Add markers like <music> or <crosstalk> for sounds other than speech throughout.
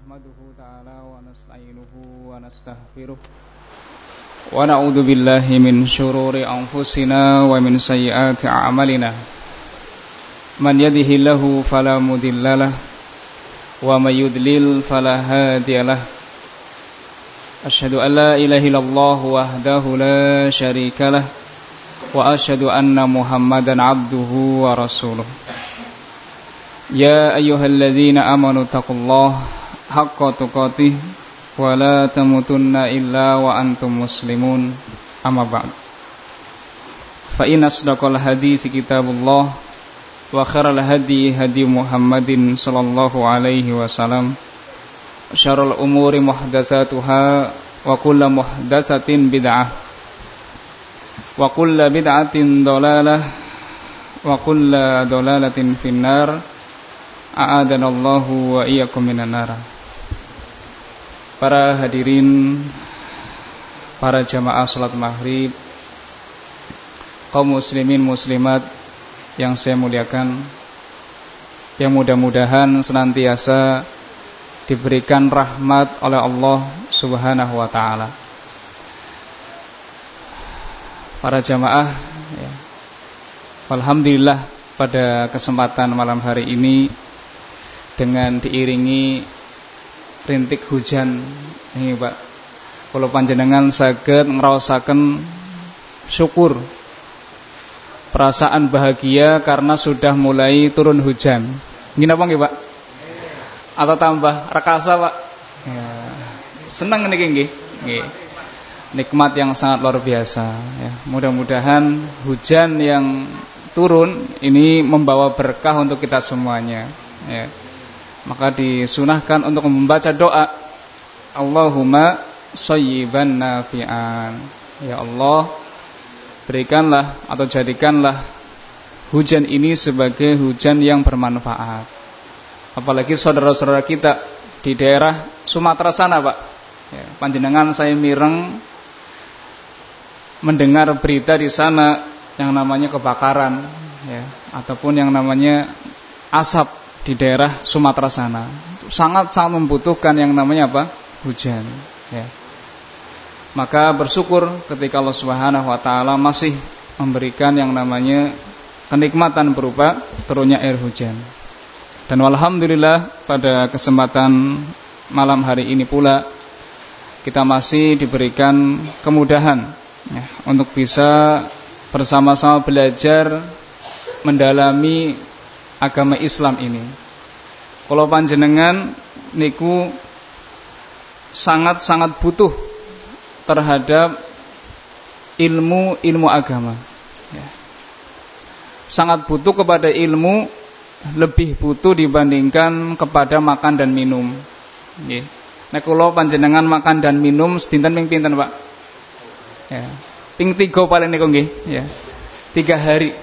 نحمده تعالى ونستعينه ونستغفره ونعوذ بالله من شرور أنفسنا ومن سيئات أعمالنا من يده الله فلا مضل له ومن يضلل فلا هادي له أشهد أن لا إله إلا الله وحده لا شريك له وأشهد أن محمدا عبده ورسوله يا أيها الذين آمنوا اتقوا الله haqqa tuqatih wa la tamutunna illa wa antum muslimun. Amma ba'd. Fa inna asdaqal hadisi kitabullah wa khairal hadi hadi Muhammadin sallallahu alaihi wasallam syarul umuri muhdatsatuha wa kullu muhdatsatin bid'ah wa kullu bid'atin dalalah wa kullu dalalatin finnar a'adanallahu wa iyyakum minan nar. Para hadirin para jamaah salat maghrib kaum muslimin muslimat yang saya muliakan yang mudah-mudahan senantiasa diberikan rahmat oleh Allah Subhanahu wa taala. Para jamaah ya. Alhamdulillah pada kesempatan malam hari ini dengan diiringi rintik hujan. Ini Pak. Kalau panjenengan saged ngraosaken syukur. Perasaan bahagia karena sudah mulai turun hujan. Ini apa nggih Pak? Atau tambah rekasa Pak? Ya. senang niki nggih. Nggih. Nikmat yang sangat luar biasa ya. Mudah-mudahan hujan yang turun ini membawa berkah untuk kita semuanya ya maka disunahkan untuk membaca doa. Allahumma sayyiban nafi'an. Ya Allah berikanlah atau jadikanlah hujan ini sebagai hujan yang bermanfaat. Apalagi saudara-saudara kita di daerah Sumatera sana Pak. Ya, panjenengan saya mireng mendengar berita di sana yang namanya kebakaran ya ataupun yang namanya asap di daerah Sumatera sana. Sangat sangat membutuhkan yang namanya apa? Hujan ya. Maka bersyukur ketika Allah Subhanahu wa taala masih memberikan yang namanya kenikmatan berupa turunnya air hujan. Dan alhamdulillah pada kesempatan malam hari ini pula kita masih diberikan kemudahan ya, untuk bisa bersama-sama belajar mendalami agama Islam ini. Kalau panjenengan niku sangat-sangat butuh terhadap ilmu ilmu agama. Ya. Sangat butuh kepada ilmu lebih butuh dibandingkan kepada makan dan minum. Ya. Nah kalau panjenengan makan dan minum sedinten ping pinten Pak? Ya. Ping tiga paling niku nggih, ya. Tiga hari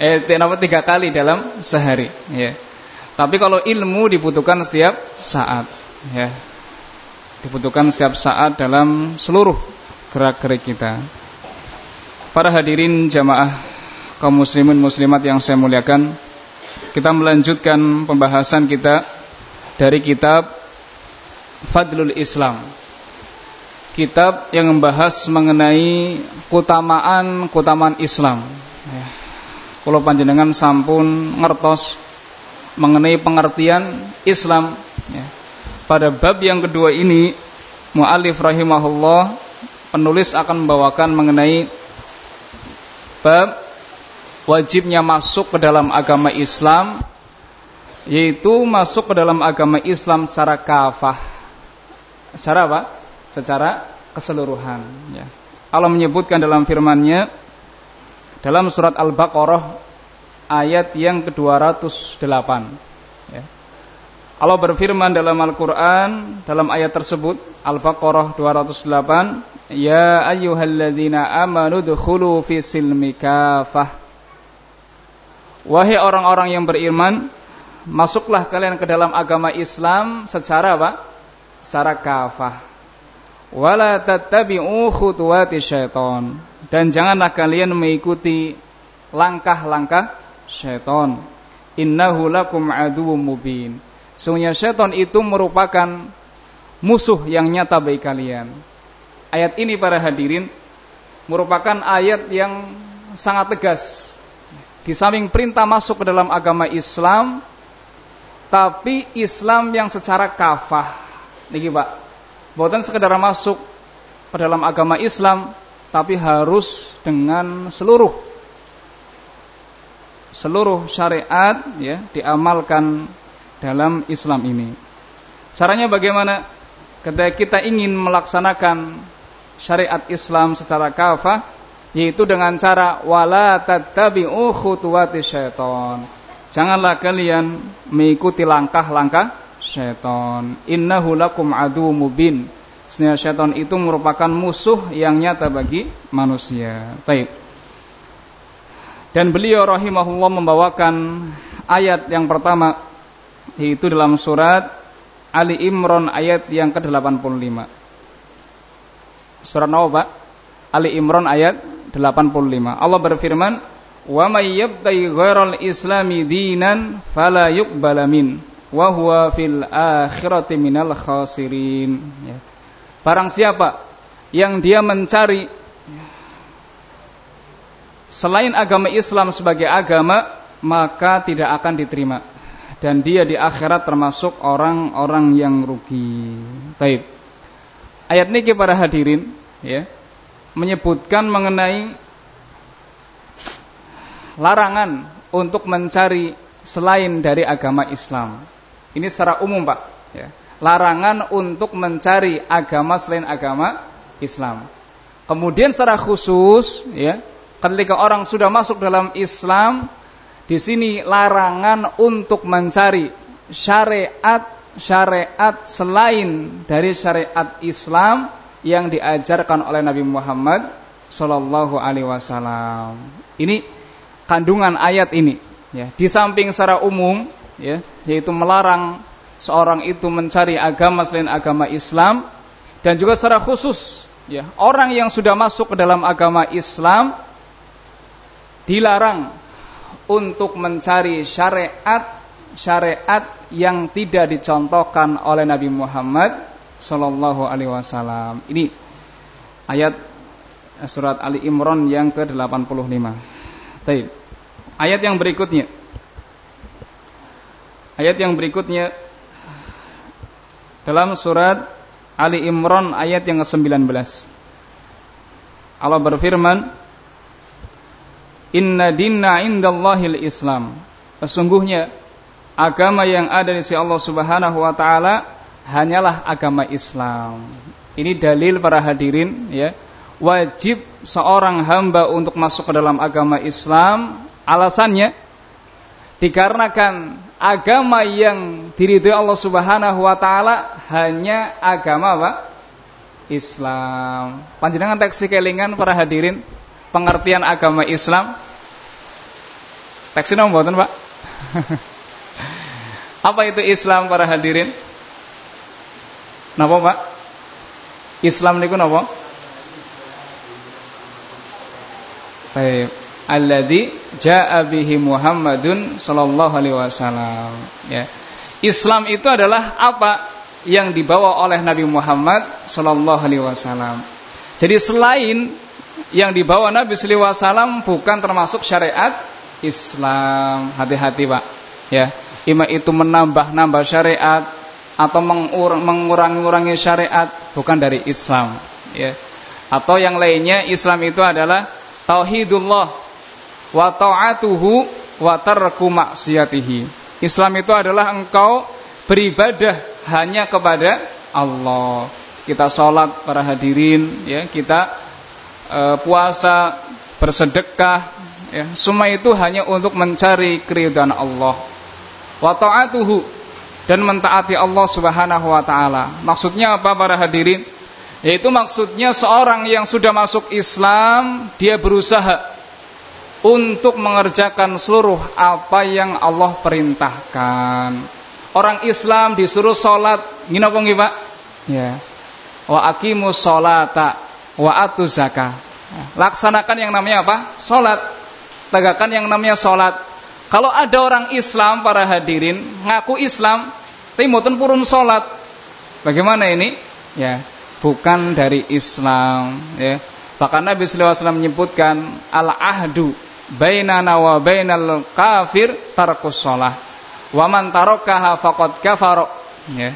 eh kenapa tiga kali dalam sehari? Ya. Tapi kalau ilmu dibutuhkan setiap saat ya. Dibutuhkan setiap saat dalam seluruh gerak-gerik kita. Para hadirin jamaah kaum muslimin muslimat yang saya muliakan kita melanjutkan pembahasan kita dari kitab Fadlul Islam. Kitab yang membahas mengenai keutamaan-keutamaan Islam ya kalau panjenengan sampun ngertos mengenai pengertian Islam ya. pada bab yang kedua ini muallif rahimahullah penulis akan membawakan mengenai bab wajibnya masuk ke dalam agama Islam yaitu masuk ke dalam agama Islam secara kafah secara apa? secara keseluruhan ya. Allah menyebutkan dalam firman-Nya dalam surat Al-Baqarah ayat yang ke-208 ya. Allah berfirman dalam Al-Qur'an dalam ayat tersebut Al-Baqarah 208 Ya ayyuhalladzina amanu dkhulu fi silmi kafah Wahai orang-orang yang beriman masuklah kalian ke dalam agama Islam secara apa? secara kafah wala tattabi'u khutuwati syaitan dan janganlah kalian mengikuti langkah-langkah syaitan innahu lakum aduwwum mubin Sungguhnya syaitan itu merupakan musuh yang nyata bagi kalian. Ayat ini para hadirin merupakan ayat yang sangat tegas. Di samping perintah masuk ke dalam agama Islam, tapi Islam yang secara kafah. Niki Pak, bukan sekedar masuk ke dalam agama Islam, tapi harus dengan seluruh seluruh syariat ya diamalkan dalam Islam ini. Caranya bagaimana? Ketika kita ingin melaksanakan syariat Islam secara kafah, yaitu dengan cara wala tattabi'u khutuwati syaiton. Janganlah kalian mengikuti langkah-langkah syaiton. Innahu lakum adu mubin. Sebenarnya syaitan itu merupakan musuh yang nyata bagi manusia. Baik. Dan beliau rahimahullah membawakan ayat yang pertama yaitu dalam surat Ali Imran ayat yang ke-85. Surat apa, Pak? Ali Imran ayat 85. Allah berfirman, "Wa may yabtaghi ghairal islami dinan fala yuqbala min wa huwa fil akhirati minal khasirin." Ya. Barang siapa yang dia mencari selain agama Islam sebagai agama, maka tidak akan diterima dan dia di akhirat termasuk orang-orang yang rugi. Baik. Ayat ini para hadirin ya menyebutkan mengenai larangan untuk mencari selain dari agama Islam. Ini secara umum, Pak, ya. Larangan untuk mencari agama selain agama Islam. Kemudian secara khusus ya, ketika orang sudah masuk dalam Islam di sini larangan untuk mencari syariat syariat selain dari syariat Islam yang diajarkan oleh Nabi Muhammad Shallallahu Alaihi Wasallam. Ini kandungan ayat ini. Ya, di samping secara umum, ya, yaitu melarang seorang itu mencari agama selain agama Islam, dan juga secara khusus, ya, orang yang sudah masuk ke dalam agama Islam dilarang untuk mencari syariat syariat yang tidak dicontohkan oleh Nabi Muhammad Sallallahu Alaihi Wasallam. Ini ayat surat Ali Imran yang ke-85. Baik. Ayat yang berikutnya. Ayat yang berikutnya dalam surat Ali Imran ayat yang ke-19. Allah berfirman, Inna dinna indallahil Islam. Sesungguhnya agama yang ada di sisi Allah Subhanahu wa taala hanyalah agama Islam. Ini dalil para hadirin ya. Wajib seorang hamba untuk masuk ke dalam agama Islam. Alasannya dikarenakan agama yang diridhoi Allah Subhanahu wa taala hanya agama apa? Islam. Panjenengan teks kelingan para hadirin pengertian agama Islam? Teksi nomor Pak? <laughs> Apa itu Islam para hadirin? Napa Pak? Islam niku napa? Baik. Alladzi jaa bihi Muhammadun sallallahu alaihi wasallam. Ya. Islam itu adalah apa yang dibawa oleh Nabi Muhammad sallallahu alaihi wasallam. Jadi selain yang dibawa Nabi sallallahu alaihi wasallam bukan termasuk syariat Islam. Hati-hati, Pak. Ya. Ima itu menambah-nambah syariat atau mengurangi-urangi syariat bukan dari Islam, ya. Atau yang lainnya Islam itu adalah tauhidullah wa ta'atuhu wa tarku maksiatihi. Islam itu adalah engkau beribadah hanya kepada Allah. Kita sholat para hadirin, ya kita e, puasa, bersedekah, ya, semua itu hanya untuk mencari keridhaan Allah. Wa ta'atuhu dan mentaati Allah Subhanahu wa taala. Maksudnya apa para hadirin? Yaitu maksudnya seorang yang sudah masuk Islam, dia berusaha untuk mengerjakan seluruh apa yang Allah perintahkan. Orang Islam disuruh sholat, gini apa Pak? Ya. Wa aqimus sholata wa atu zakah. Laksanakan yang namanya apa? Sholat. Tegakkan yang namanya sholat. Kalau ada orang Islam para hadirin ngaku Islam, tapi mboten purun salat. Bagaimana ini? Ya, bukan dari Islam, ya. Bahkan Nabi wasallam menyebutkan al-ahdu bainana wa bainal kafir tarkus shalah. Wa man tarakaha faqad kafara. Ya.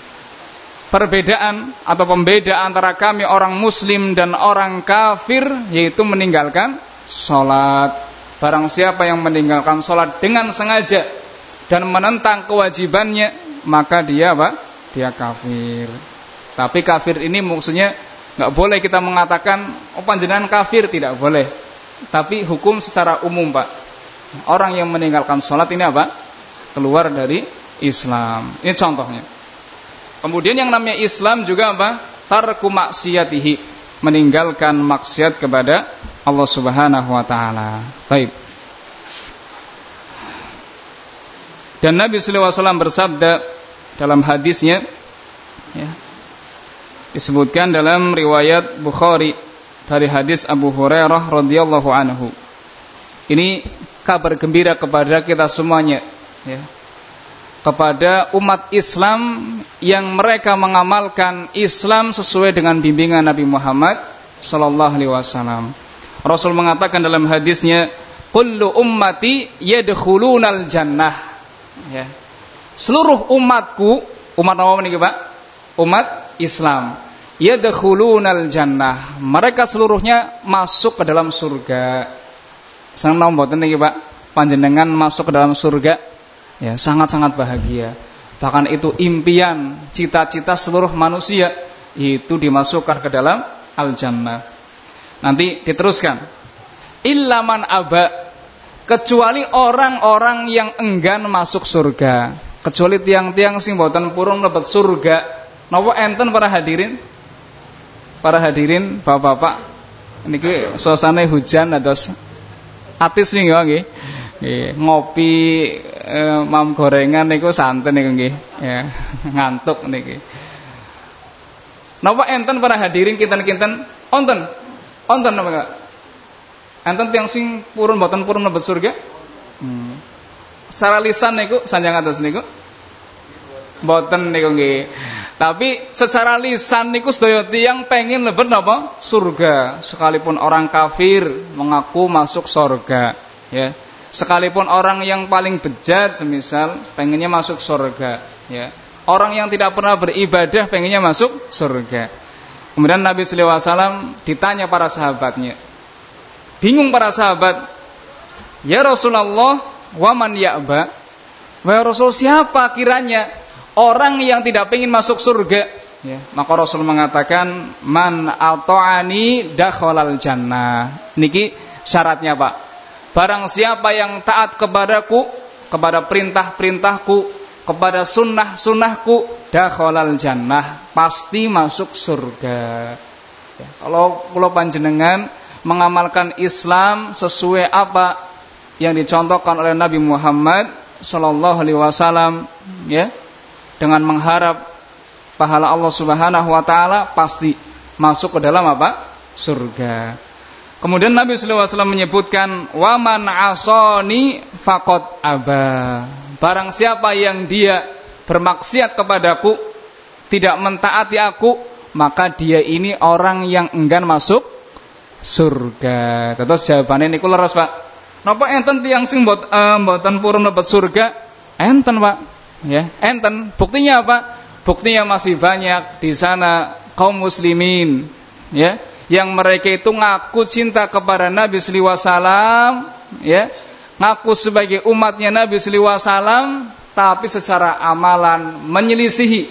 Perbedaan atau pembeda antara kami orang muslim dan orang kafir yaitu meninggalkan salat. Barang siapa yang meninggalkan salat dengan sengaja dan menentang kewajibannya, maka dia apa? Dia kafir. Tapi kafir ini maksudnya nggak boleh kita mengatakan oh panjenengan kafir tidak boleh tapi hukum secara umum Pak. Orang yang meninggalkan sholat ini apa? Keluar dari Islam. Ini contohnya. Kemudian yang namanya Islam juga apa? Tarku maksiatihi. Meninggalkan maksiat kepada Allah subhanahu wa ta'ala. Baik. Dan Nabi SAW bersabda dalam hadisnya ya, disebutkan dalam riwayat Bukhari dari hadis Abu Hurairah radhiyallahu anhu. Ini kabar gembira kepada kita semuanya ya. Kepada umat Islam yang mereka mengamalkan Islam sesuai dengan bimbingan Nabi Muhammad sallallahu alaihi wasallam. Rasul mengatakan dalam hadisnya, "Kullu ummati yadkhulunal jannah." Ya. Seluruh umatku, umat apa ini, Pak? Umat Islam yadkhulunal jannah. Mereka seluruhnya masuk ke dalam surga. Senang mboten niki Pak, panjenengan masuk ke dalam surga ya sangat-sangat bahagia. Bahkan itu impian, cita-cita seluruh manusia itu dimasukkan ke dalam al-jannah. Nanti diteruskan. Illaman aba kecuali orang-orang yang enggan masuk surga. Kecuali tiang-tiang sing boten purun lebet surga. Napa enten para hadirin? Para hadirin bapak-bapak niki suasana hujan atau atis nih nggih ngopi eh, mam gorengan niku santen niku nggih. Ya <laughs> ngantuk niki. Napa enten para hadirin kinten-kinten? Onten onten napa enten tiang sing purun boten purun mlebet surga? Hmm. secara lisan niku sanjang atas niku? Boten niku nggih tapi secara lisan niku sedaya tiyang pengen lebet napa? Surga. Sekalipun orang kafir mengaku masuk surga, ya. Sekalipun orang yang paling bejat semisal pengennya masuk surga, ya. Orang yang tidak pernah beribadah pengennya masuk surga. Kemudian Nabi sallallahu alaihi wasallam ditanya para sahabatnya. Bingung para sahabat, "Ya Rasulullah, wa man ya'ba?" Wahai Rasul, siapa kiranya orang yang tidak ingin masuk surga. Ya, maka Rasul mengatakan man ato'ani dakhalal jannah. Niki syaratnya Pak. Barang siapa yang taat kepadaku kepada perintah-perintahku kepada sunnah-sunnahku dakhalal jannah pasti masuk surga. Ya, kalau kalau panjenengan mengamalkan Islam sesuai apa yang dicontohkan oleh Nabi Muhammad sallallahu alaihi wasallam ya dengan mengharap pahala Allah Subhanahu wa taala pasti masuk ke dalam apa? surga. Kemudian Nabi sallallahu alaihi wasallam menyebutkan waman asoni fakot aba. Barang siapa yang dia bermaksiat kepadaku, tidak mentaati aku, maka dia ini orang yang enggan masuk surga. Terus jawabannya niku leres, Pak. Napa enten tiyang sing uh, mboten purun mlebet surga? Enten, Pak ya enten. Buktinya apa? Buktinya masih banyak di sana kaum muslimin ya yang mereka itu ngaku cinta kepada Nabi sallallahu alaihi wasallam ya ngaku sebagai umatnya Nabi sallallahu alaihi wasallam tapi secara amalan menyelisihi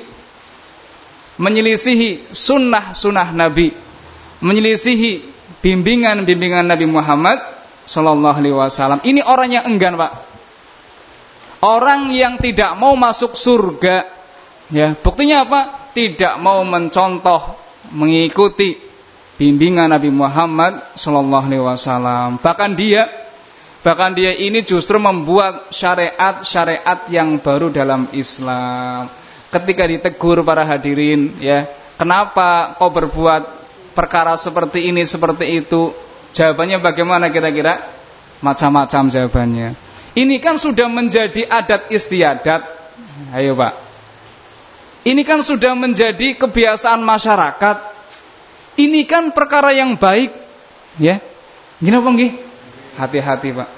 menyelisihi sunnah-sunnah Nabi menyelisihi bimbingan-bimbingan Nabi Muhammad sallallahu alaihi wasallam. Ini orang yang enggan Pak Orang yang tidak mau masuk surga, ya buktinya apa? Tidak mau mencontoh, mengikuti bimbingan Nabi Muhammad Shallallahu Alaihi Wasallam. Bahkan dia, bahkan dia ini justru membuat syariat-syariat yang baru dalam Islam. Ketika ditegur para hadirin, ya kenapa kau berbuat perkara seperti ini seperti itu? Jawabannya bagaimana kira-kira? Macam-macam jawabannya. Ini kan sudah menjadi adat istiadat. Ayo Pak. Ini kan sudah menjadi kebiasaan masyarakat. Ini kan perkara yang baik, ya. Gini apa nggih? Hati-hati, Pak.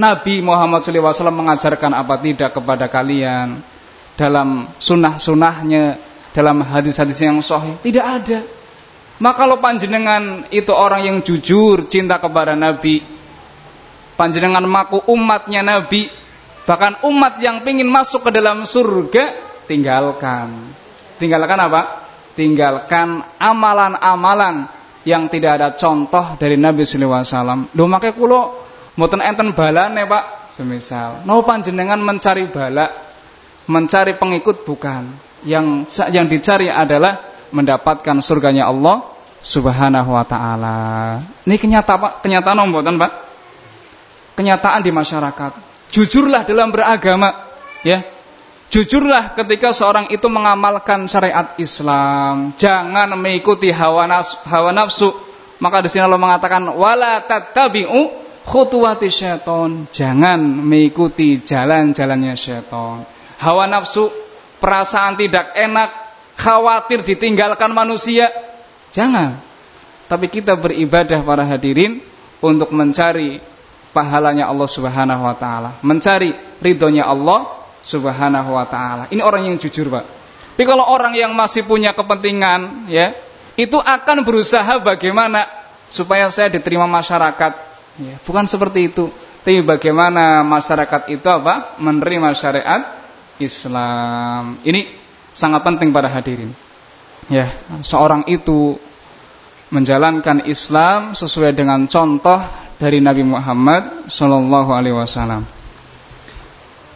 Nabi Muhammad SAW mengajarkan apa tidak kepada kalian dalam sunnah-sunnahnya, dalam hadis-hadis yang sahih? Tidak ada. Maka kalau panjenengan itu orang yang jujur cinta kepada Nabi, panjenengan maku umatnya Nabi, bahkan umat yang ingin masuk ke dalam surga, tinggalkan. Tinggalkan apa? Tinggalkan amalan-amalan yang tidak ada contoh dari Nabi sallallahu alaihi wasallam. Lho make kula mboten enten Pak. Semisal, no panjenengan mencari bala, mencari pengikut bukan. Yang yang dicari adalah mendapatkan surganya Allah Subhanahu wa taala. Ini kenyataan Pak, kenyataan mboten Pak? Kenyataan di masyarakat. Jujurlah dalam beragama, ya. Jujurlah ketika seorang itu mengamalkan syariat Islam, jangan mengikuti hawa nafsu. Hawa nafsu. Maka di sini Allah mengatakan wala tattabi'u khutuwati syaiton. Jangan mengikuti jalan-jalannya syaiton. Hawa nafsu, perasaan tidak enak, khawatir ditinggalkan manusia. Jangan. Tapi kita beribadah para hadirin untuk mencari pahalanya Allah Subhanahu wa taala, mencari ridhonya Allah Subhanahu wa taala. Ini orang yang jujur, Pak. Tapi kalau orang yang masih punya kepentingan, ya, itu akan berusaha bagaimana supaya saya diterima masyarakat. Ya, bukan seperti itu. Tapi bagaimana masyarakat itu apa? Menerima syariat Islam. Ini sangat penting pada hadirin. Ya, seorang itu menjalankan Islam sesuai dengan contoh dari Nabi Muhammad sallallahu alaihi wasallam.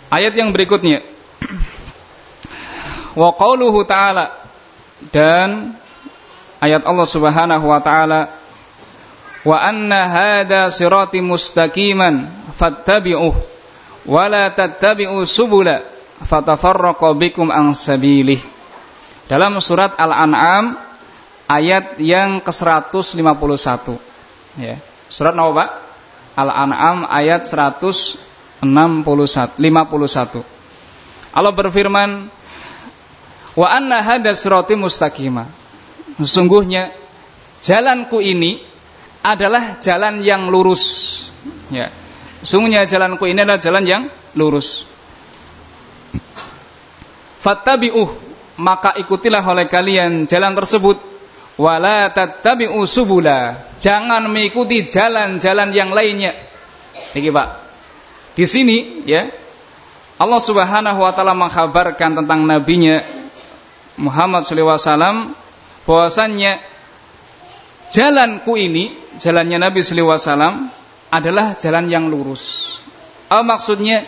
Ayat yang berikutnya <clears throat> wa qauluhu ta'ala dan ayat Allah Subhanahu wa taala wa anna hada sirati mustaqiman fattabi'uh wa la tattabi'u subula fatafarraqu bikum an sabilih. Dalam surat Al-An'am ayat yang ke-151. Ya. Surat apa, Pak? Al-An'am ayat 161 51. Allah berfirman, "Wa anna hada sirati mustaqima." Sesungguhnya jalanku ini adalah jalan yang lurus. Ya. Sungguhnya jalanku ini adalah jalan yang lurus fattabi'uh maka ikutilah oleh kalian jalan tersebut wala tattabi'u subula. Jangan mengikuti jalan-jalan yang lainnya. Iki Pak. Di sini ya Allah Subhanahu wa taala mengkhabarkan tentang nabinya Muhammad sallallahu alaihi wasallam bahwasannya jalanku ini jalannya Nabi sallallahu alaihi wasallam adalah jalan yang lurus. Apa maksudnya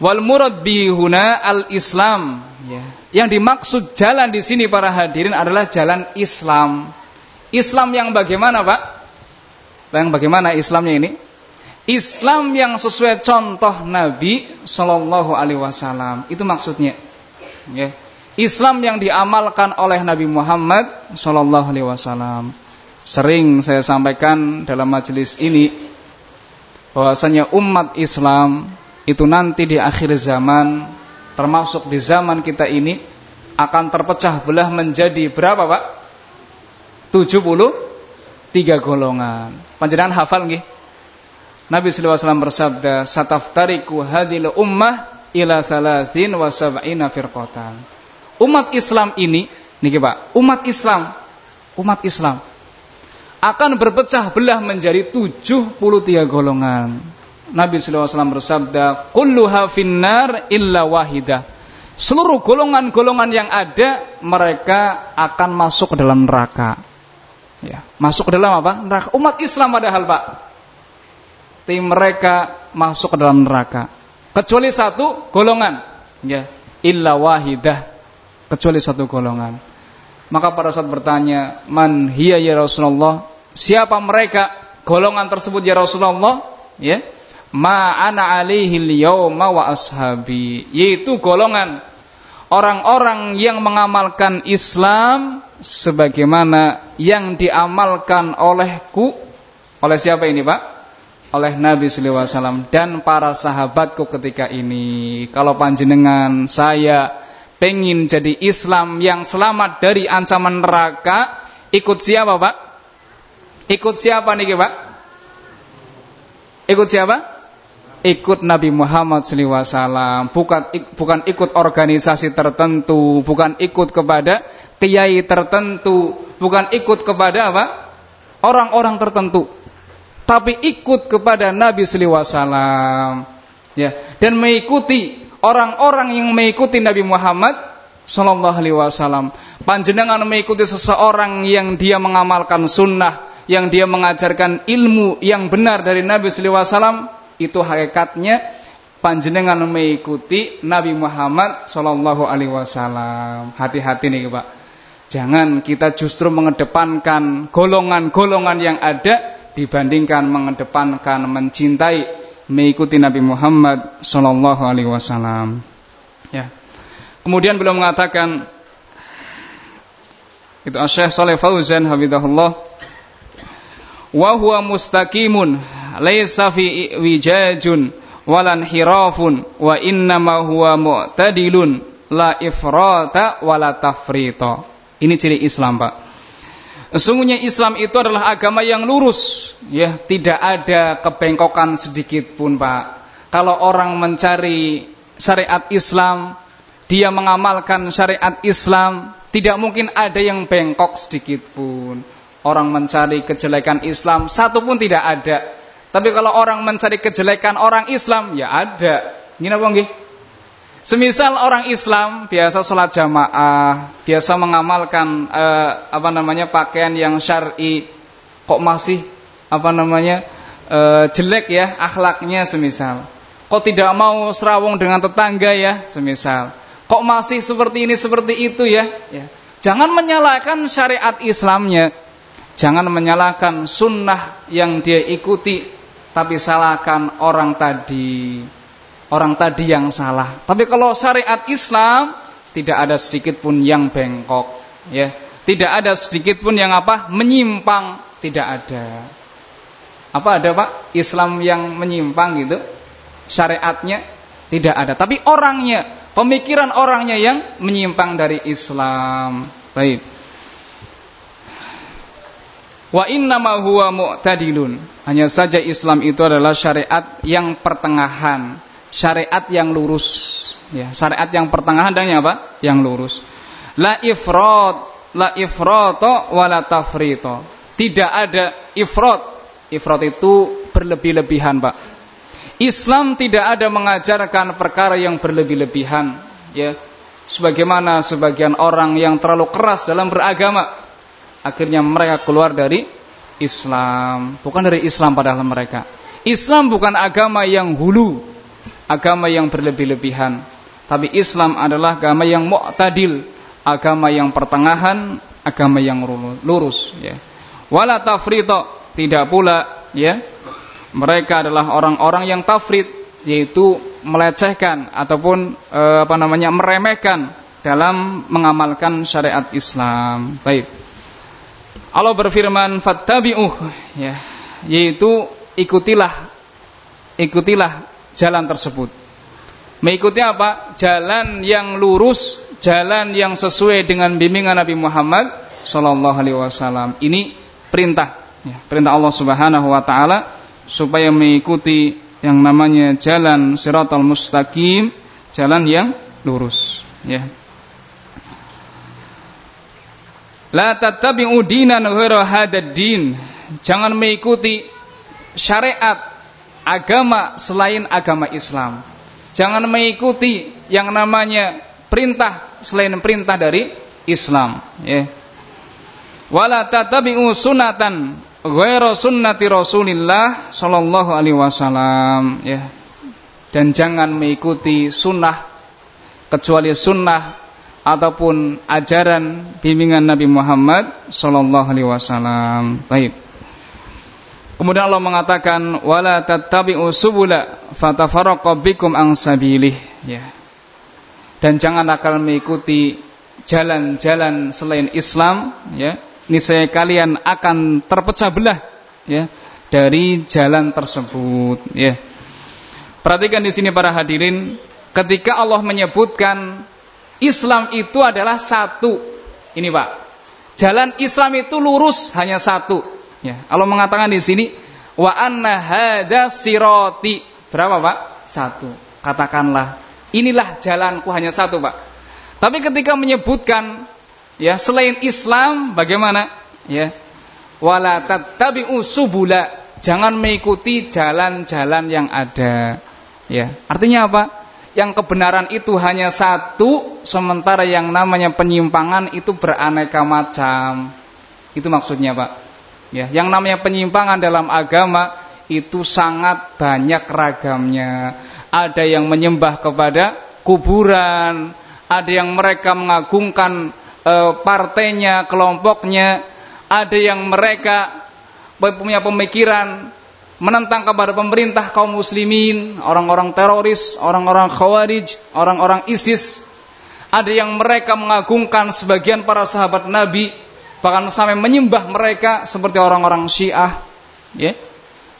Wal murad bihuna al Islam. Ya. Yang dimaksud jalan di sini para hadirin adalah jalan Islam. Islam yang bagaimana, Pak? Yang bagaimana Islamnya ini? Islam yang sesuai contoh Nabi Shallallahu Alaihi Wasallam. Itu maksudnya. Ya. Islam yang diamalkan oleh Nabi Muhammad Shallallahu Alaihi Wasallam. Sering saya sampaikan dalam majelis ini bahwasanya umat Islam itu nanti di akhir zaman termasuk di zaman kita ini akan terpecah belah menjadi berapa Pak? 73 golongan. Panjenengan hafal nggih? Nabi wasallam bersabda, "Sataftariku hadhil ummah ila salasin wa sab'ina firqatan." Umat Islam ini, niki Pak, umat Islam, umat Islam akan berpecah belah menjadi 73 golongan. Nabi SAW bersabda, "Kulluha finnar illa wahidah." Seluruh golongan-golongan yang ada mereka akan masuk ke dalam neraka. Ya, masuk ke dalam apa? Neraka. Umat Islam padahal, Pak. Tim mereka masuk ke dalam neraka. Kecuali satu golongan, ya, illa wahidah. Kecuali satu golongan. Maka pada saat bertanya, "Man hiya ya Rasulullah?" Siapa mereka? Golongan tersebut ya Rasulullah, ya ma ana alaihi yauma wa ashabi yaitu golongan orang-orang yang mengamalkan Islam sebagaimana yang diamalkan olehku oleh siapa ini Pak oleh Nabi sallallahu alaihi wasallam dan para sahabatku ketika ini kalau panjenengan saya pengin jadi Islam yang selamat dari ancaman neraka, ikut siapa Pak? Ikut siapa nih Pak? Ikut siapa? Ikut Nabi Muhammad SAW. Bukan bukan ikut organisasi tertentu, bukan ikut kepada kiai tertentu, bukan ikut kepada apa? Orang-orang tertentu. Tapi ikut kepada Nabi SAW. Ya, dan mengikuti orang-orang yang mengikuti Nabi Muhammad Wasallam. Panjenengan mengikuti seseorang yang dia mengamalkan sunnah, yang dia mengajarkan ilmu yang benar dari Nabi Sallallahu Alaihi Wasallam, itu hakikatnya panjenengan mengikuti Nabi Muhammad Sallallahu Alaihi Wasallam. Hati-hati nih pak. Jangan kita justru mengedepankan golongan-golongan yang ada dibandingkan mengedepankan mencintai mengikuti Nabi Muhammad sallallahu alaihi wasallam. Ya. Kemudian beliau mengatakan itu Syekh Saleh Fauzan hafizahullah wa huwa mustaqimun laisa fi wijajun walan hirafun wa innama huwa mu'tadilun la ifrata wala tafrita ini ciri Islam, Pak. Sesungguhnya Islam itu adalah agama yang lurus, ya, tidak ada kebengkokan sedikit pun, Pak. Kalau orang mencari syariat Islam, dia mengamalkan syariat Islam, tidak mungkin ada yang bengkok sedikit pun. Orang mencari kejelekan Islam, satu pun tidak ada. Tapi kalau orang mencari kejelekan orang Islam, ya ada. Gini apa nggih? Semisal orang Islam biasa sholat jamaah, biasa mengamalkan eh, apa namanya pakaian yang syar'i, kok masih apa namanya eh, jelek ya akhlaknya semisal. Kok tidak mau serawung dengan tetangga ya semisal. Kok masih seperti ini seperti itu ya. ya. Jangan menyalahkan syariat Islamnya, jangan menyalahkan sunnah yang dia ikuti, tapi salahkan orang tadi orang tadi yang salah. Tapi kalau syariat Islam tidak ada sedikit pun yang bengkok, ya. Tidak ada sedikit pun yang apa? menyimpang, tidak ada. Apa ada, Pak? Islam yang menyimpang gitu? Syariatnya tidak ada, tapi orangnya, pemikiran orangnya yang menyimpang dari Islam. Baik. Wa innama huwa mu'tadilun. Hanya saja Islam itu adalah syariat yang pertengahan. Syariat yang lurus. Ya syariat yang pertengahan dan yang apa? Yang lurus. La ifrat la ifrato wala tafrito tidak ada ifrat ifrat itu berlebih-lebihan Pak. Islam tidak ada mengajarkan perkara yang berlebih-lebihan ya. Sebagaimana sebagian orang yang terlalu keras dalam beragama akhirnya mereka keluar dari Islam bukan dari Islam padahal mereka Islam bukan agama yang hulu agama yang berlebih-lebihan. Tapi Islam adalah agama yang mu'tadil, agama yang pertengahan, agama yang lurus ya. Wala tafrito, tidak pula ya. Mereka adalah orang-orang yang tafrid yaitu melecehkan ataupun e, apa namanya meremehkan dalam mengamalkan syariat Islam. Baik. Allah berfirman fattabi'uh ya, yaitu ikutilah ikutilah jalan tersebut. Mengikuti apa? Jalan yang lurus, jalan yang sesuai dengan bimbingan Nabi Muhammad sallallahu alaihi wasallam. Ini perintah, ya, perintah Allah Subhanahu wa taala supaya mengikuti yang namanya jalan siratal mustaqim, jalan yang lurus, ya. La tattabi'u dinan ghaira hadad din. Jangan mengikuti syariat agama selain agama Islam. Jangan mengikuti yang namanya perintah selain perintah dari Islam, ya. Wala tatabi'u sunatan ghairu sunnati Rasulillah sallallahu alaihi wasallam, ya. Dan jangan mengikuti sunnah kecuali sunnah ataupun ajaran bimbingan Nabi Muhammad sallallahu alaihi wasallam. Baik. Kemudian Allah mengatakan wala tattabi'u subula fatafarraqu bikum an ya. Dan jangan akan mengikuti jalan-jalan selain Islam ya. Niscaya kalian akan terpecah belah ya dari jalan tersebut ya. Perhatikan di sini para hadirin ketika Allah menyebutkan Islam itu adalah satu. Ini Pak. Jalan Islam itu lurus hanya satu. Ya, Allah mengatakan di sini wa anna siroti. Berapa Pak? Satu. Katakanlah, inilah jalanku hanya satu Pak. Tapi ketika menyebutkan ya selain Islam bagaimana? Ya. Wala tattabi'u subula. Jangan mengikuti jalan-jalan yang ada. Ya. Artinya apa? Yang kebenaran itu hanya satu, sementara yang namanya penyimpangan itu beraneka macam. Itu maksudnya, Pak. Ya, yang namanya penyimpangan dalam agama itu sangat banyak ragamnya. Ada yang menyembah kepada kuburan, ada yang mereka mengagungkan e, partainya, kelompoknya, ada yang mereka punya pemikiran menentang kepada pemerintah kaum muslimin, orang-orang teroris, orang-orang khawarij, orang-orang ISIS. Ada yang mereka mengagungkan sebagian para sahabat Nabi, bahkan sampai menyembah mereka seperti orang-orang Syiah, ya.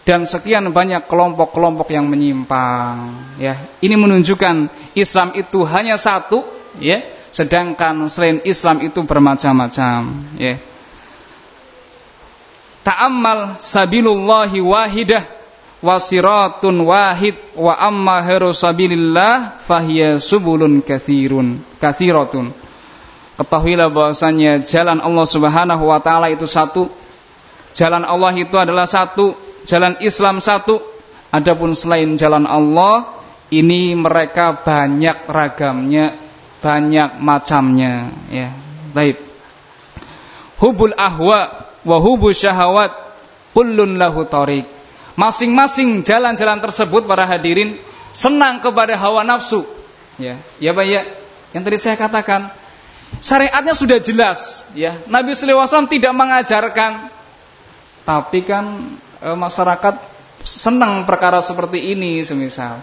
Dan sekian banyak kelompok-kelompok yang menyimpang, ya. Ini menunjukkan Islam itu hanya satu, ya sedangkan selain Islam itu bermacam-macam ya ta'ammal sabilullahi wahidah wasiratun wahid wa amma haru sabilillah fahiya subulun kathirun kathiratun. Ketahuilah bahwasanya jalan Allah Subhanahu wa taala itu satu jalan Allah itu adalah satu jalan Islam satu. Adapun selain jalan Allah ini mereka banyak ragamnya banyak macamnya ya. Baik. Hubul ahwa wa hubul syahawat kullun lahu tariq. Masing-masing jalan-jalan tersebut para hadirin senang kepada hawa nafsu. Ya ya Pak ya. Yang tadi saya katakan syariatnya sudah jelas ya. Nabi sallallahu alaihi wasallam tidak mengajarkan. Tapi kan e, masyarakat senang perkara seperti ini semisal.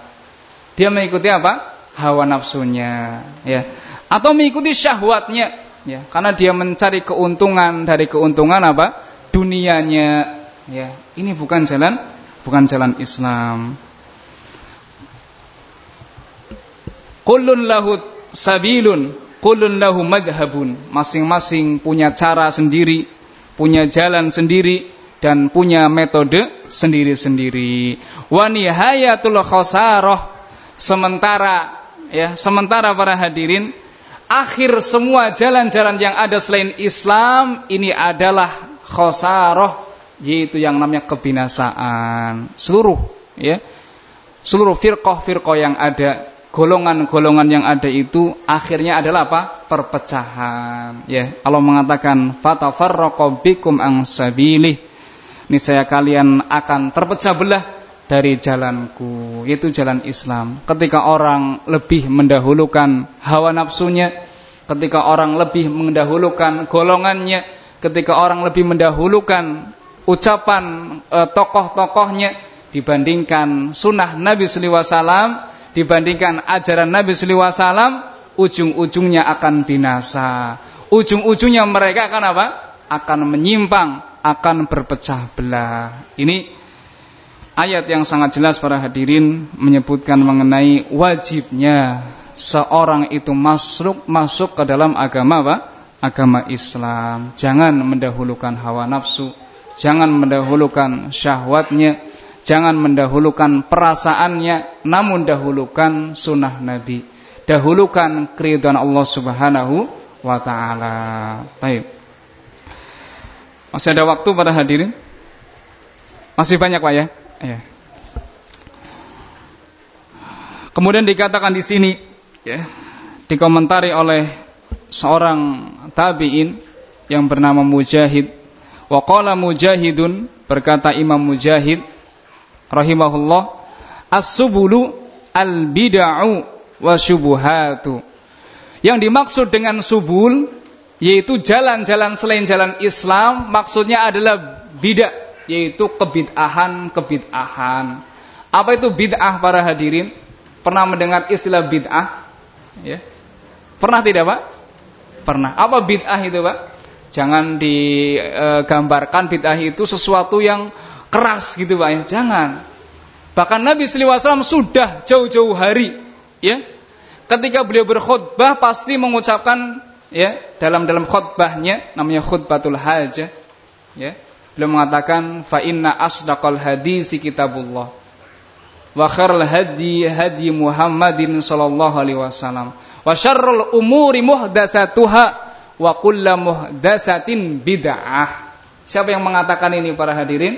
Dia mengikuti apa? Hawa nafsunya ya. Atau mengikuti syahwatnya ya karena dia mencari keuntungan. Dari keuntungan apa? Dunianya. Ya ini bukan jalan bukan jalan Islam. Kullun lahu sabilun kullun lahu madhabun masing-masing punya cara sendiri punya jalan sendiri dan punya metode sendiri-sendiri. Wa nihayatul khasarah. Sementara ya sementara para hadirin akhir semua jalan-jalan yang ada selain Islam ini adalah khosarah yaitu yang namanya kebinasaan. Seluruh ya. Seluruh firqah-firqah yang ada golongan-golongan yang ada itu akhirnya adalah apa? Perpecahan ya. Allah mengatakan fatafarraqu bikum ang sabilih. Saya kalian akan terpecah belah dari jalanku yaitu jalan Islam. Ketika orang lebih mendahulukan hawa nafsunya ketika orang lebih mendahulukan golongannya ketika orang lebih mendahulukan ucapan e, tokoh-tokohnya dibandingkan sunnah Nabi sallallahu alaihi wasallam dibandingkan ajaran Nabi sallallahu alaihi wasallam ujung-ujungnya akan binasa. Ujung-ujungnya mereka akan apa? Akan menyimpang akan berpecah belah. Ini ayat yang sangat jelas para hadirin menyebutkan mengenai wajibnya seorang itu masuk masuk ke dalam agama apa? Agama Islam. Jangan mendahulukan hawa nafsu, jangan mendahulukan syahwatnya, jangan mendahulukan perasaannya, namun dahulukan sunnah Nabi. Dahulukan keridhaan Allah Subhanahu wa taala. Baik. Masih ada waktu pada hadirin? Masih banyak Pak ya? Ya. Kemudian dikatakan di sini, ya, dikomentari oleh seorang tabiin yang bernama Mujahid. Waqala Mujahidun berkata Imam Mujahid rahimahullah, as-subulu al-bid'u wa syubuhatu. Yang dimaksud dengan subul yaitu jalan-jalan selain jalan Islam maksudnya adalah bid'ah yaitu kebid'ahan kebid'ahan. Apa itu bid'ah para hadirin? Pernah mendengar istilah bid'ah? Ya. Pernah tidak, Pak? Pernah. Apa bid'ah itu, Pak? Jangan digambarkan bid'ah itu sesuatu yang keras gitu, Pak. Ya. Jangan. Bahkan Nabi wasallam sudah jauh-jauh hari, ya, ketika beliau berkhutbah pasti mengucapkan ya dalam dalam khutbahnya namanya khutbatul hajah ya beliau mengatakan fa inna asdaqal hadisi kitabullah wa khairal hadi hadi Muhammadin sallallahu alaihi wasallam wa syarrul umuri muhdatsatuha wa kullu muhdatsatin bid'ah. Siapa yang mengatakan ini para hadirin?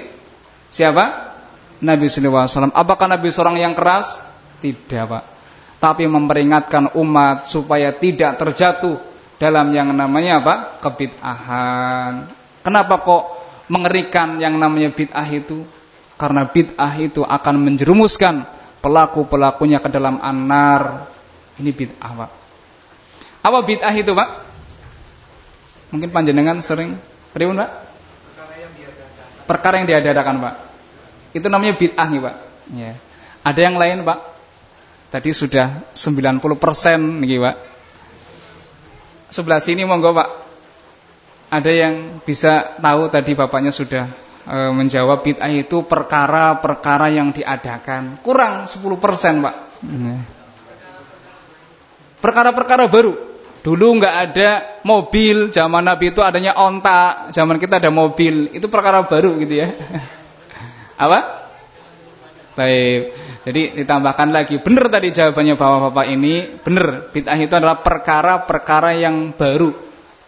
Siapa? Nabi sallallahu alaihi wasallam. Apakah Nabi seorang yang keras? Tidak Pak. Tapi memperingatkan umat supaya tidak terjatuh dalam yang namanya apa? kebid'ahan. Kenapa kok mengerikan yang namanya bid'ah itu? Karena bid'ah itu akan menjerumuskan pelaku-pelakunya ke dalam anar. Ini bid'ah, Pak. Apa bid'ah itu, Pak? Mungkin panjenengan sering pripun, Pak? Perkara yang diadakan, Pak. Itu namanya bid'ah nih, Pak. Ya. Ada yang lain, Pak? Tadi sudah 90% nih, Pak sebelah sini monggo Pak. Ada yang bisa tahu tadi Bapaknya sudah e, menjawab bid'ah itu perkara-perkara yang diadakan. Kurang 10% Pak. Perkara-perkara baru. Dulu nggak ada mobil, zaman Nabi itu adanya onta, zaman kita ada mobil. Itu perkara baru gitu ya. <laughs> Apa? Baik. Jadi ditambahkan lagi, benar tadi jawabannya bapak-bapak ini, benar. Bid'ah itu adalah perkara-perkara yang baru,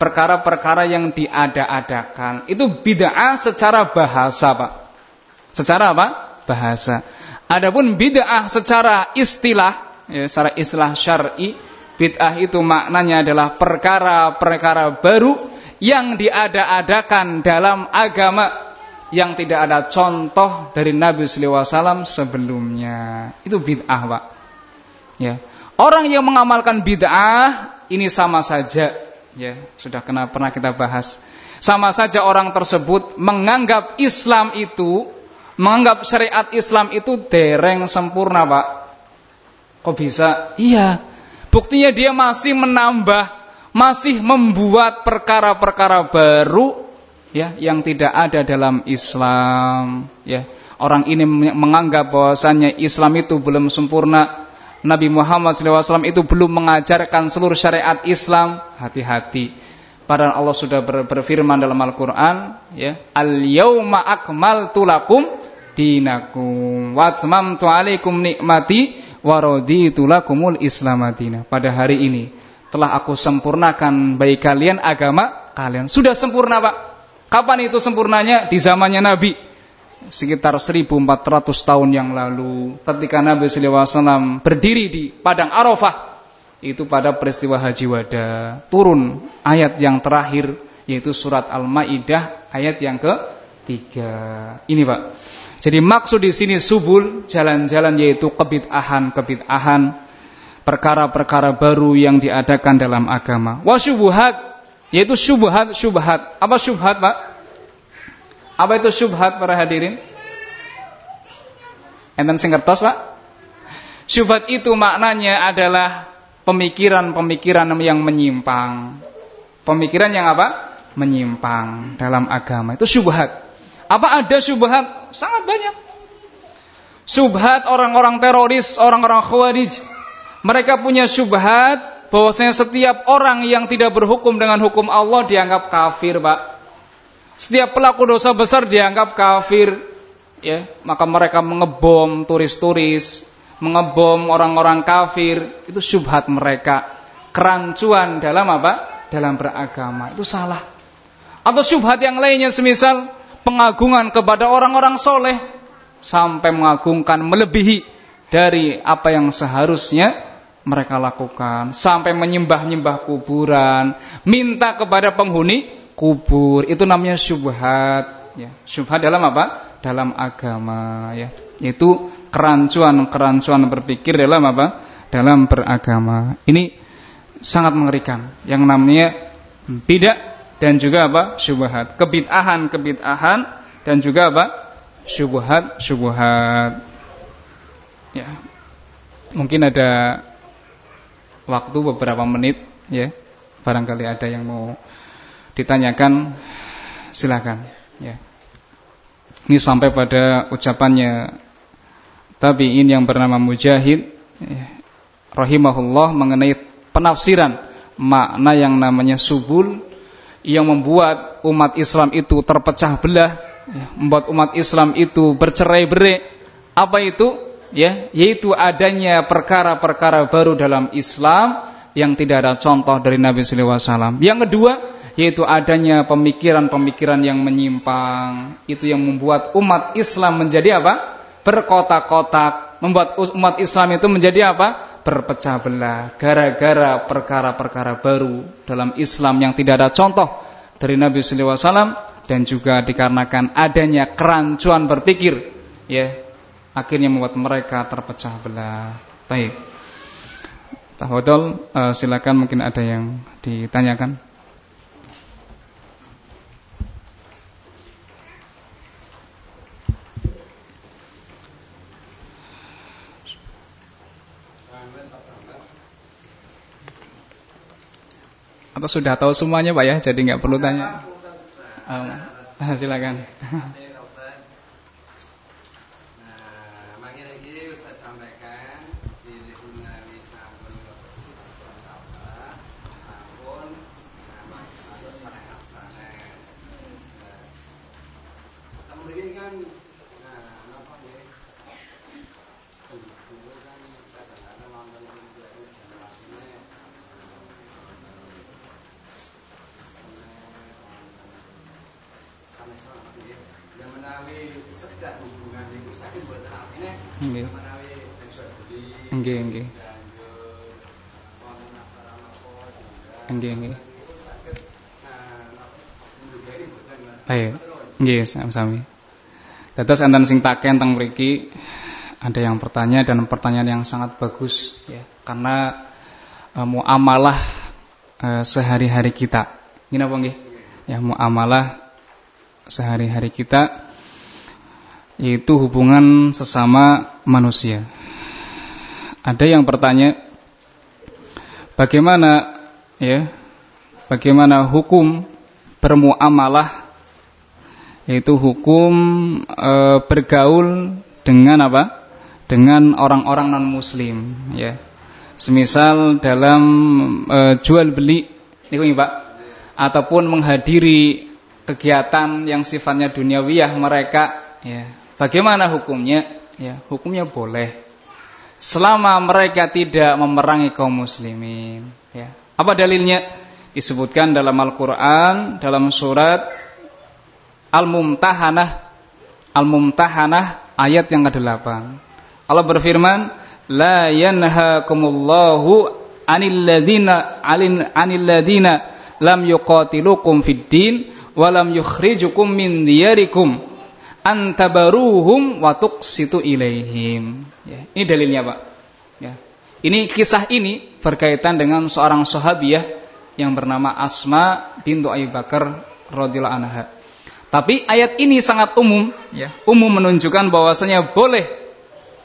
perkara-perkara yang diada-adakan. Itu bid'ah secara bahasa, Pak. Secara apa? Bahasa. Adapun bid'ah secara istilah, ya, secara istilah syar'i, bid'ah itu maknanya adalah perkara-perkara baru yang diada-adakan dalam agama yang tidak ada contoh dari Nabi SAW sebelumnya. Itu bid'ah, Pak. Ya. Orang yang mengamalkan bid'ah ini sama saja, ya, sudah kena pernah kita bahas. Sama saja orang tersebut menganggap Islam itu, menganggap syariat Islam itu dereng sempurna, Pak. Kok bisa? Iya. Buktinya dia masih menambah, masih membuat perkara-perkara baru ya yang tidak ada dalam Islam ya orang ini menganggap bahwasannya Islam itu belum sempurna Nabi Muhammad SAW itu belum mengajarkan seluruh syariat Islam. Hati-hati. Padahal Allah sudah ber berfirman dalam Al-Qur'an ya al yauma akmaltu lakum dinakum wa atmamtu nikmati wa raditu lakumul pada hari ini telah aku sempurnakan bagi kalian agama. Kalian sudah sempurna Pak. Kapan itu sempurnanya? Di zamannya Nabi. Sekitar 1400 tahun yang lalu. Ketika Nabi SAW berdiri di Padang Arafah. Itu pada peristiwa Haji Wada. Turun ayat yang terakhir. Yaitu surat Al-Ma'idah ayat yang ketiga. Ini Pak. Jadi maksud di sini subul jalan-jalan yaitu kebid'ahan-kebid'ahan perkara-perkara baru yang diadakan dalam agama. Wasyubuhat yaitu syubhat syubhat. Apa syubhat, Pak? Apa itu syubhat para hadirin? Enten sing ngertos, Pak? Syubhat itu maknanya adalah pemikiran-pemikiran yang menyimpang. Pemikiran yang apa? Menyimpang dalam agama. Itu syubhat. Apa ada syubhat? Sangat banyak. Syubhat orang-orang teroris, orang-orang khawarij. Mereka punya syubhat bahwasanya setiap orang yang tidak berhukum dengan hukum Allah dianggap kafir, Pak. Setiap pelaku dosa besar dianggap kafir, ya. Maka mereka mengebom turis-turis, mengebom orang-orang kafir, itu syubhat mereka. Kerancuan dalam apa? Dalam beragama. Itu salah. Atau syubhat yang lainnya semisal pengagungan kepada orang-orang soleh sampai mengagungkan melebihi dari apa yang seharusnya mereka lakukan sampai menyembah-nyembah kuburan, minta kepada penghuni kubur. Itu namanya syubhat ya. Syubhat dalam apa? Dalam agama ya. Itu kerancuan-kerancuan berpikir dalam apa? Dalam beragama. Ini sangat mengerikan. Yang namanya bidah dan juga apa? syubhat. Kebid'ahan-kebid'ahan dan juga apa? syubhat-syubhat. Ya. Mungkin ada waktu beberapa menit ya. Barangkali ada yang mau ditanyakan silakan ya. Ini sampai pada ucapannya tabi'in yang bernama Mujahid ya. rahimahullah mengenai penafsiran makna yang namanya subul yang membuat umat Islam itu terpecah belah, ya, membuat umat Islam itu bercerai-berai. Apa itu? Ya, yaitu adanya perkara-perkara baru dalam Islam yang tidak ada contoh dari Nabi sallallahu alaihi wasallam. Yang kedua, yaitu adanya pemikiran-pemikiran yang menyimpang. Itu yang membuat umat Islam menjadi apa? Berkotak-kotak, membuat umat Islam itu menjadi apa? berpecah belah gara-gara perkara-perkara baru dalam Islam yang tidak ada contoh dari Nabi sallallahu alaihi wasallam dan juga dikarenakan adanya kerancuan berpikir ya akhirnya membuat mereka terpecah belah. Baik. Tafadhol uh, silakan mungkin ada yang ditanyakan. Atau sudah tahu semuanya Pak ya, jadi nggak perlu tanya. Um, silakan. <laughs> nggih sami-sami. Dados enten sing taken teng mriki ada yang bertanya dan pertanyaan yang sangat bagus ya. Karena e, muamalah e, sehari-hari kita. Gini apa nggih? Ya muamalah sehari-hari kita yaitu hubungan sesama manusia. Ada yang bertanya bagaimana ya bagaimana hukum bermuamalah yaitu hukum e, bergaul dengan apa? Dengan orang-orang non muslim ya. Semisal dalam e, jual beli ini Pak. Ataupun menghadiri kegiatan yang sifatnya duniawiyah mereka ya. Bagaimana hukumnya? Ya hukumnya boleh. Selama mereka tidak memerangi kaum muslimin ya. Apa dalilnya? Disebutkan dalam Al-Qur'an dalam surat Al-Mumtahanah Al-Mumtahanah ayat yang ke-8 Allah berfirman la yanhaakumullahu 'anil ladzina 'anil ladzina lam yuqatilukum fid din wa lam yukhrijukum min diyarikum antabaruhum wa tuqsitu ilaihim Ya, ini dalilnya Pak. Ya. Ini kisah ini berkaitan dengan seorang sahabiah yang bernama Asma bintu Abu Bakar radhiyallahu anha. Tapi ayat ini sangat umum, ya. Umum menunjukkan bahwasanya boleh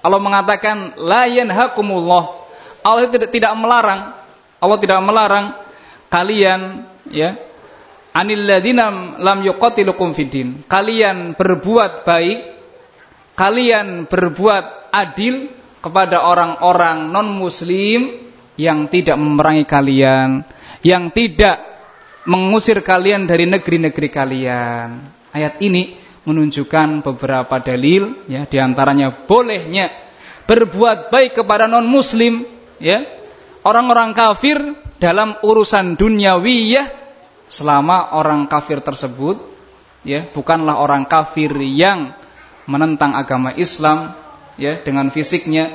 Allah mengatakan la yanhakumullah. Allah tidak tidak melarang, Allah tidak melarang kalian ya anil lam yuqatilukum fiddin. Kalian berbuat baik, kalian berbuat adil kepada orang-orang non-muslim yang tidak memerangi kalian, yang tidak mengusir kalian dari negeri-negeri kalian. Ayat ini menunjukkan beberapa dalil ya di antaranya bolehnya berbuat baik kepada non-muslim ya orang-orang kafir dalam urusan duniawiyah selama orang kafir tersebut ya bukanlah orang kafir yang menentang agama Islam ya dengan fisiknya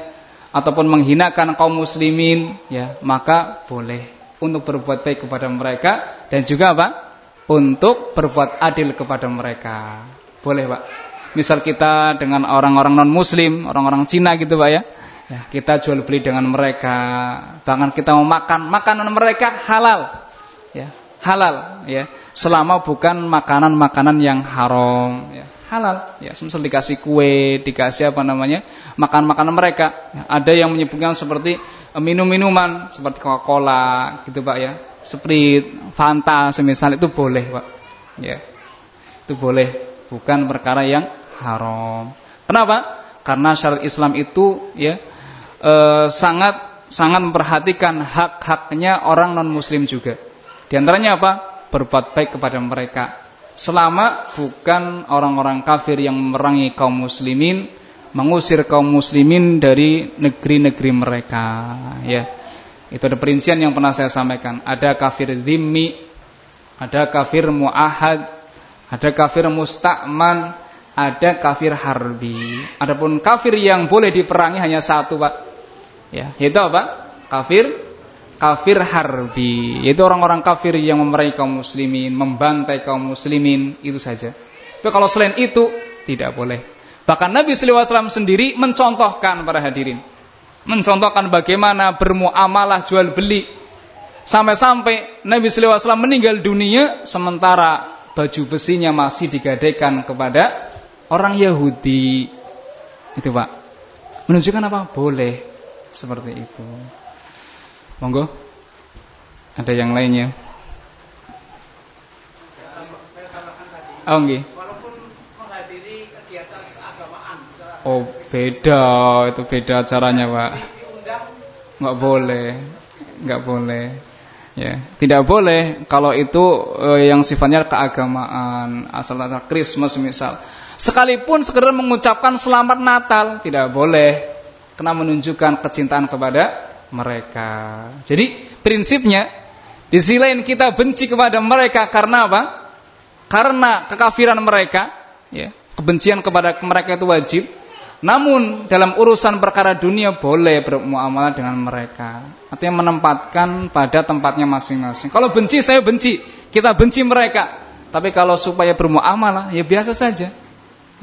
ataupun menghinakan kaum muslimin ya maka boleh untuk berbuat baik kepada mereka. Dan juga apa untuk berbuat adil kepada mereka. Boleh pak? Misal kita dengan orang-orang non muslim orang-orang Cina gitu pak ya. Ya kita jual beli dengan mereka. Bahkan kita mau makan makanan mereka halal. Ya halal ya. Selama bukan makanan-makanan yang haram ya. Halal ya. Semisal dikasih kue dikasih apa namanya makan makanan mereka. Ya, ada yang menyebutkan seperti eh, minum minuman seperti coca cola gitu pak ya sprite fanta semisal itu boleh pak ya itu boleh bukan perkara yang haram kenapa karena syariat Islam itu ya e, sangat sangat memperhatikan hak-haknya orang non-muslim juga. Di antaranya apa? Berbuat baik kepada mereka. Selama bukan orang-orang kafir yang memerangi kaum muslimin, mengusir kaum muslimin dari negeri-negeri mereka, ya. Itu ada perincian yang pernah saya sampaikan. Ada kafir zimmi, ada kafir muahad, ada kafir musta'man, ada kafir harbi. Adapun kafir yang boleh diperangi hanya satu, Pak. Ya, itu apa? Kafir kafir harbi, yaitu orang-orang kafir yang memerangi kaum muslimin, membantai kaum muslimin, itu saja. Tapi kalau selain itu tidak boleh. Bahkan Nabi wasallam sendiri mencontohkan para hadirin. Mencontohkan bagaimana bermuamalah jual beli. Sampai-sampai Nabi wasallam meninggal dunia sementara baju besinya masih digadaikan kepada orang Yahudi. Itu Pak. Menunjukkan apa? Boleh seperti itu. Monggo. Ada yang lainnya? Oh. Oh, beda. Itu beda caranya, Pak. Enggak boleh. Enggak boleh. Ya, tidak boleh kalau itu eh, yang sifatnya keagamaan, asal-asal Christmas misal. Sekalipun sekedar mengucapkan selamat Natal tidak boleh karena menunjukkan kecintaan kepada mereka. Jadi prinsipnya di sisi lain kita benci kepada mereka karena apa? Karena kekafiran mereka, ya. Kebencian kepada mereka itu wajib. Namun dalam urusan perkara dunia boleh bermuamalah dengan mereka. Artinya menempatkan pada tempatnya masing-masing. Kalau benci saya benci, kita benci mereka. Tapi kalau supaya bermuamalah ya biasa saja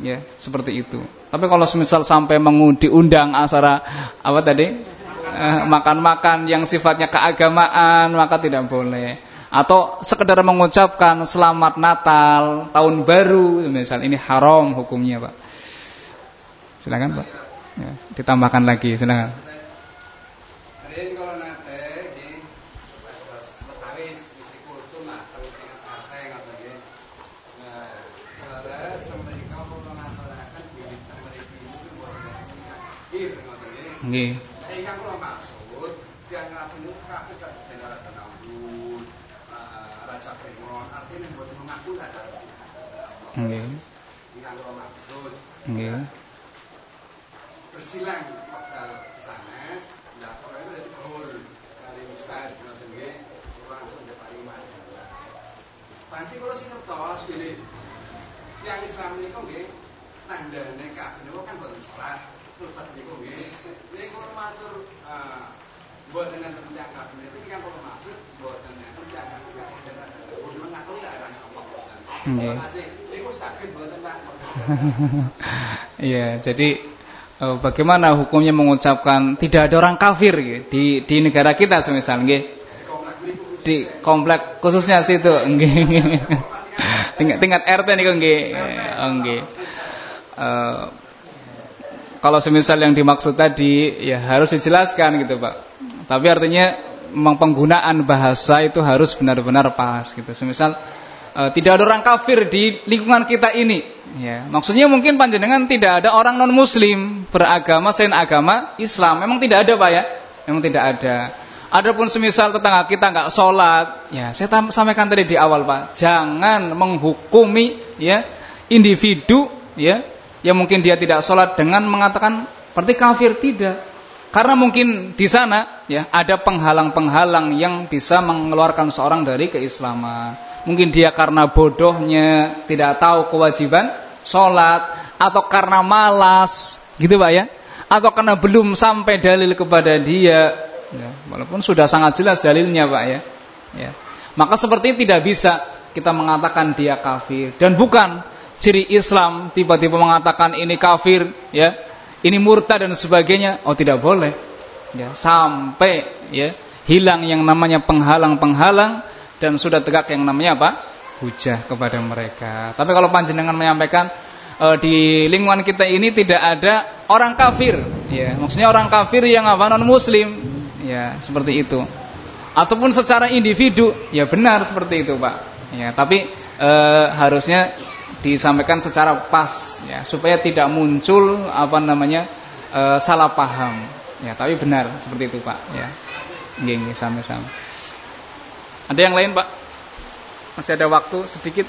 ya seperti itu tapi kalau semisal sampai mengudi undang acara apa tadi eh, makan-makan yang sifatnya keagamaan maka tidak boleh atau sekedar mengucapkan selamat Natal tahun baru misal ini haram hukumnya pak silakan pak ya, ditambahkan lagi silakan Nggih. Ingkang kula maksud yang ngabung kabeh kados Raja Naudun, Raja Pemon, artinya mboten mengaku lah Nggih. Ingkang kula maksud. Nggih. Bersilang di sanes, kok itu dadi gol kali ustaz ngoten nggih, langsung dipari majalah. Panci kula sing ngertos pilih yang Islam niku nggih tandane kabeh niku kan boten salah. Ustaz niku nggih. Niku matur eh mboten enten tiyang kabinet iki kan kok maksud mboten enten tiyang kabinet kudu ngakoni daerahnya Allah. Nggih. Niku saged mboten Pak. <laughs> Iya, jadi bagaimana hukumnya mengucapkan tidak ada orang kafir gitu, di di negara kita semisal nggih. Di komplek khususnya situ <laughs> nggih. tingkat tingkat RT niku nggih. Oh, nggih. Eh, kalau semisal yang dimaksud tadi ya harus dijelaskan gitu Pak. Tapi artinya memang penggunaan bahasa itu harus benar-benar pas gitu. Semisal e, tidak ada orang kafir di lingkungan kita ini. Ya, maksudnya mungkin panjenengan tidak ada orang non muslim beragama selain agama Islam. Memang tidak ada Pak ya. Memang tidak ada. Adapun semisal tetangga kita nggak sholat, ya saya sampaikan tadi di awal pak, jangan menghukumi ya individu ya yang mungkin dia tidak sholat dengan mengatakan berarti kafir tidak karena mungkin di sana ya ada penghalang-penghalang yang bisa mengeluarkan seorang dari keislaman mungkin dia karena bodohnya tidak tahu kewajiban sholat atau karena malas gitu pak ya? Atau karena belum sampai dalil kepada dia. Ya, walaupun sudah sangat jelas dalilnya pak ya. Ya. Maka seperti tidak bisa kita mengatakan dia kafir. Dan bukan ciri Islam tiba-tiba mengatakan ini kafir ya. Ini murtad dan sebagainya. Oh tidak boleh. Ya sampai ya hilang yang namanya penghalang-penghalang dan sudah tegak yang namanya apa? Hujah kepada mereka. Tapi kalau panjenengan menyampaikan e, di lingkungan kita ini tidak ada orang kafir. Ya maksudnya orang kafir yang apa? Non muslim ya seperti itu. Ataupun secara individu ya benar seperti itu pak. Ya tapi e, harusnya disampaikan secara pas ya supaya tidak muncul apa namanya e, salah paham. Ya, tapi benar seperti itu, Pak, ya. Nggih, sama-sama. Ada yang lain, Pak? Masih ada waktu sedikit.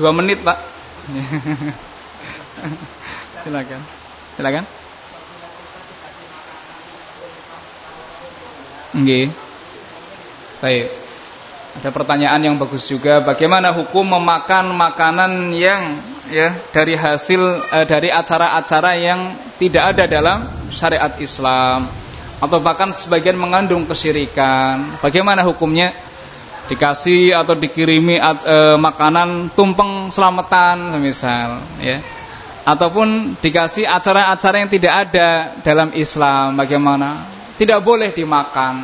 Dua menit, Pak. <laughs> Silakan. Silakan. Nggih. Baik. Ada pertanyaan yang bagus juga, bagaimana hukum memakan makanan yang ya dari hasil eh, dari acara-acara yang tidak ada dalam syariat Islam atau bahkan sebagian mengandung kesyirikan. Bagaimana hukumnya? Dikasih atau dikirimi eh, makanan tumpeng selamatan misal ya. Ataupun dikasih acara-acara yang tidak ada dalam Islam, bagaimana? Tidak boleh dimakan.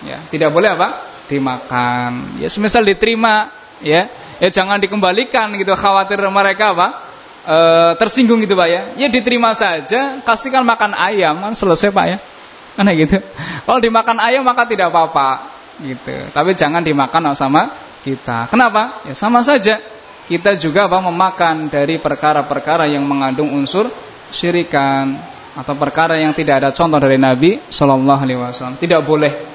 Ya, tidak boleh apa? dimakan. Ya semisal diterima ya, ya jangan dikembalikan gitu khawatir mereka apa? E, tersinggung gitu Pak ya. Ya diterima saja, kasihkan makan ayam kan selesai Pak ya. Kan gitu. Kalau dimakan ayam maka tidak apa-apa gitu. Tapi jangan dimakan sama kita. Kenapa? Ya sama saja. Kita juga apa memakan dari perkara-perkara yang mengandung unsur syirikan atau perkara yang tidak ada contoh dari Nabi Shallallahu Alaihi Wasallam. Tidak boleh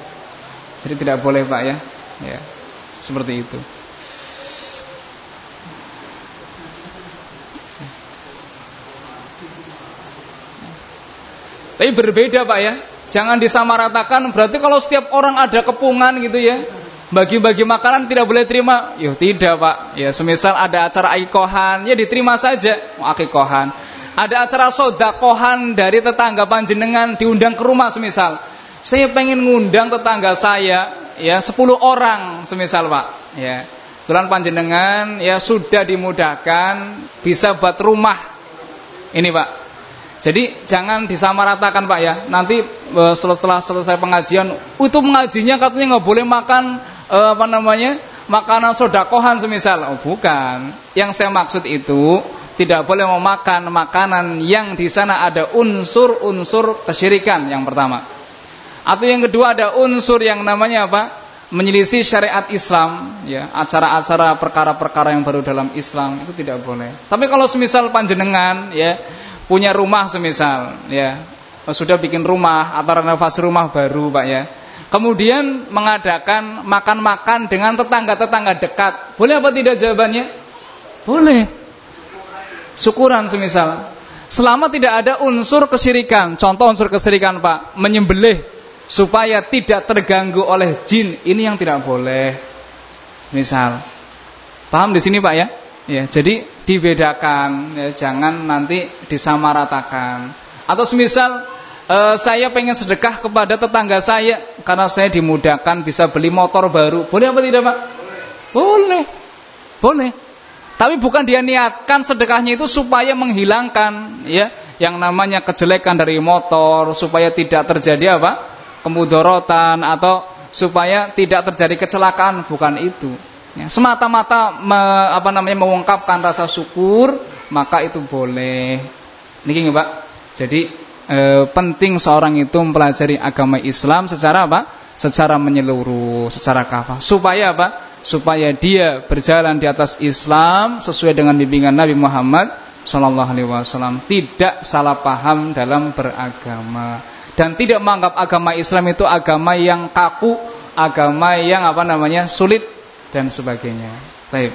jadi tidak boleh Pak ya. Ya. Seperti itu. Tapi berbeda Pak ya. Jangan disamaratakan berarti kalau setiap orang ada kepungan gitu ya. Bagi-bagi makanan tidak boleh terima. Yo tidak Pak. Ya semisal ada acara akikohan ya diterima saja akikohan. Ada acara sodakohan dari tetangga panjenengan diundang ke rumah semisal saya pengen ngundang tetangga saya ya 10 orang semisal Pak ya. Tulan panjenengan ya sudah dimudahkan bisa buat rumah. Ini Pak. Jadi jangan disamaratakan Pak ya. Nanti e, setelah selesai pengajian, itu pengajinya katanya nggak boleh makan eh, apa namanya? makanan sodakohan semisal. Oh, bukan. Yang saya maksud itu tidak boleh memakan makanan yang di sana ada unsur-unsur kesyirikan yang pertama. Atau yang kedua ada unsur yang namanya apa? Menyelisih syariat Islam, ya, acara-acara perkara-perkara yang baru dalam Islam itu tidak boleh. Tapi kalau semisal panjenengan ya punya rumah semisal ya, sudah bikin rumah atau renovasi rumah baru, Pak ya. Kemudian mengadakan makan-makan dengan tetangga-tetangga dekat. Boleh apa tidak jawabannya? Boleh. Syukuran semisal. Selama tidak ada unsur kesirikan. Contoh unsur kesirikan Pak. Menyembelih supaya tidak terganggu oleh jin ini yang tidak boleh misal paham di sini pak ya ya jadi dibedakan ya, jangan nanti disamaratakan. Atau semisal eh, saya pengen sedekah kepada tetangga saya karena saya dimudahkan bisa beli motor baru. Boleh apa tidak pak? Boleh. Boleh. Tapi bukan dia niatkan sedekahnya itu supaya menghilangkan ya yang namanya kejelekan dari motor supaya tidak terjadi apa? Kemudorotan atau supaya tidak terjadi kecelakaan. Bukan itu. Ya, semata-mata me, apa namanya mengungkapkan rasa syukur maka itu boleh. Niki Pak. Jadi e, penting seorang itu mempelajari agama Islam secara apa? Secara menyeluruh, secara kafah. Supaya apa? Supaya dia berjalan di atas Islam sesuai dengan bimbingan Nabi Muhammad Shallallahu Alaihi Wasallam. Tidak salah paham dalam beragama dan tidak menganggap agama Islam itu agama yang kaku, agama yang apa namanya sulit dan sebagainya. Baik.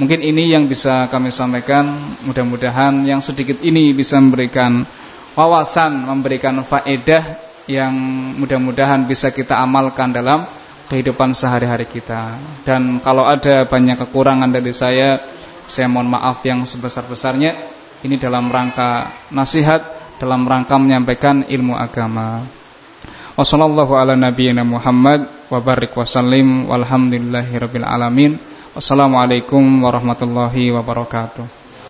Mungkin ini yang bisa kami sampaikan. Mudah-mudahan yang sedikit ini bisa memberikan wawasan, memberikan faedah yang mudah-mudahan bisa kita amalkan dalam kehidupan sehari-hari kita. Dan kalau ada banyak kekurangan dari saya, saya mohon maaf yang sebesar-besarnya. Ini dalam rangka nasihat dalam rangka menyampaikan ilmu agama. Wassallallahu ala nabiyyina Muhammad wa barik wasallim walhamdulillahirabbil alamin. Wassalamualaikum warahmatullahi wabarakatuh.